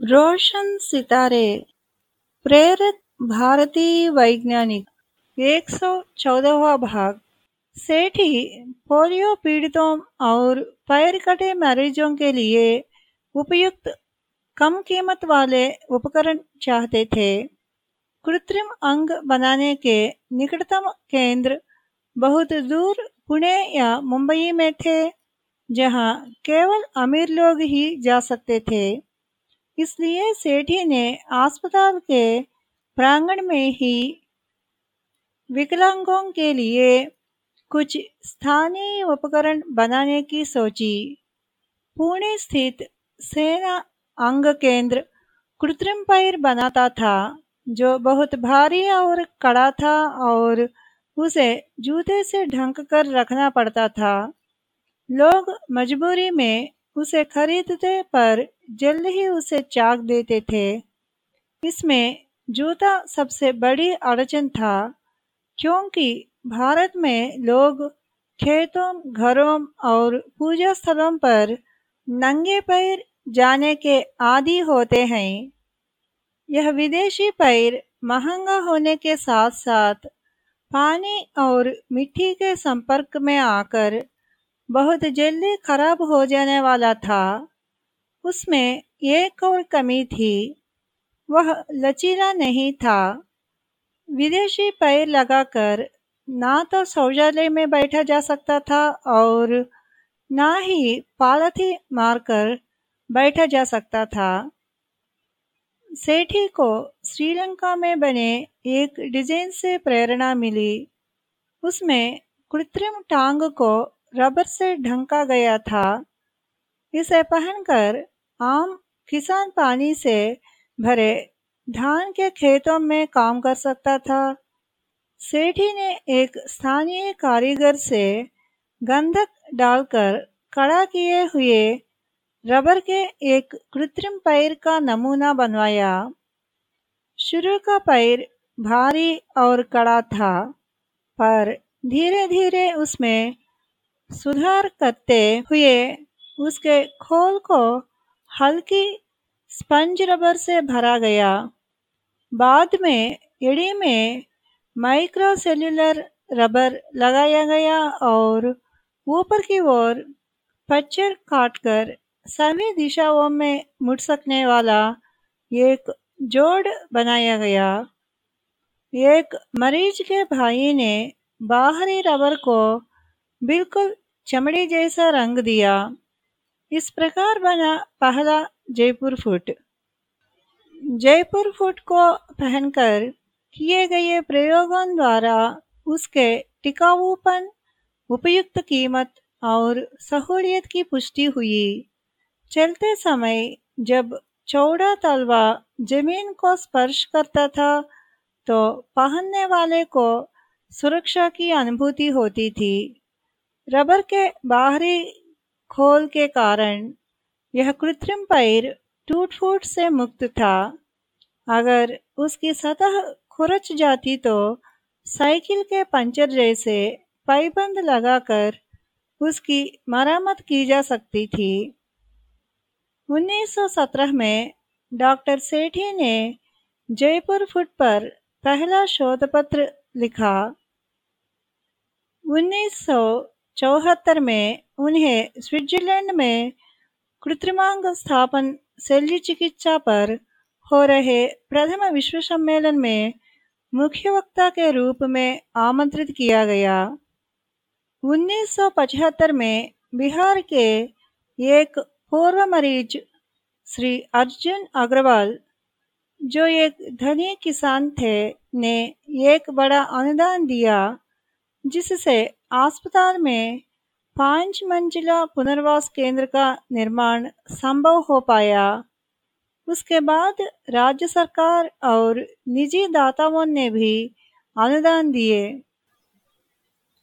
रोशन सितारे, प्रेरित भारतीय वैज्ञानिक, एक सौ चौदहवा भाग। सेठी पोलियो पीड़ितों और पैर कटे मरीजों के लिए उपयुक्त कम कीमत वाले उपकरण चाहते थे। कृत्रिम अंग बनाने के निकटतम केंद्र बहुत दूर पुणे या मुंबई में थे, जहाँ केवल अमीर लोग ही जा सकते थे। इसलिए सेठी ने अस्पताल के प्रांगण में ही विकलांगों के लिए कुछ स्थानीय उपकरण बनाने की सोची। पुणे स्थित सेना अंग केंद्र कृत्रिम पैर बनाता था, जो बहुत भारी और कड़ा था और उसे जूते से ढंक कर रखना पड़ता था। लोग मजबूरी में उसे खरीदते पर जल्द ही उसे चाक देते थे। इसमें जूता सबसे बड़ी अड़चन था, क्योंकि भारत में लोग खेतों, घरों और पूजा स्थलों पर नंगे पैर जाने के आदि होते हैं। यह विदेशी पैर महँगा होने के साथ साथ पानी और मिट्टी के संपर्क में आकर बहुत जल्दी खराब हो जाने वाला था। उसमें एक और कमी थी। वह लचीला नहीं था। विदेशी पैर लगाकर ना तो शौचालय में बैठा जा सकता था और ना ही पालथी मारकर बैठा जा सकता था। सेठी को श्रीलंका में बने एक डिज़ाइन से प्रेरणा मिली। उसमें कृत्रिम टांग को रबर से ढंका गया था। इसे पहनकर आम किसान पानी से भरे धान के खेतों में काम कर सकता था। सेठी ने एक स्थानीय कारीगर से गंधक डालकर कड़ा किए हुए रबर के एक कृत्रिम पैर का नमूना बनवाया। शुरू का पैर भारी और कड़ा था, पर धीरे धीरे उसमें सुधार करते हुए उसके खोल को हल्की स्पंज रबर से भरा गया। बाद में एड़ी में माइक्रोसेल्युलर रबर लगाया गया और ऊपर की ओर पच्चर काटकर सभी दिशाओं में मुड़ सकने वाला एक जोड़ बनाया गया। एक मरीज़ के भाई ने बाहरी रबर को बिल्कुल चमड़ी जैसा रंग दिया। इस प्रकार बना पहला जयपुर फुट। जयपुर फुट को पहनकर किए गए प्रयोगों द्वारा उसके टिकाऊपन, उपयुक्त कीमत और सहूलियत की पुष्टि हुई। चलते समय जब चौड़ा तलवा ज़मीन को स्पर्श करता था तो पहनने वाले को सुरक्षा की अनुभूति होती थी। रबर के बाहरी खोल के कारण यह कृत्रिम पैर टूट फूट से मुक्त था। अगर उसकी सतह खुरच जाती तो साइकिल के पंचर जैसे पाइबंद लगाकर उसकी मरम्मत की जा सकती थी। 1917 में डॉक्टर सेठी ने जयपुर फुट पर पहला शोध पत्र लिखा चौहत्तर में उन्हें स्विट्जरलैंड में कृत्रिमांग स्थापन शल्य चिकित्सा पर हो रहे प्रथम विश्व सम्मेलन में मुख्य वक्ता के रूप में आमंत्रित किया गया। 1975 में बिहार के एक पूर्व मरीज़ श्री अर्जुन अग्रवाल, जो एक धनी किसान थे, ने एक बड़ा अनुदान दिया, जिससे अस्पताल में पाँच मंजिला पुनर्वास केंद्र का निर्माण संभव हो पाया। उसके बाद राज्य सरकार और निजी दाताओं ने भी अनुदान दिए।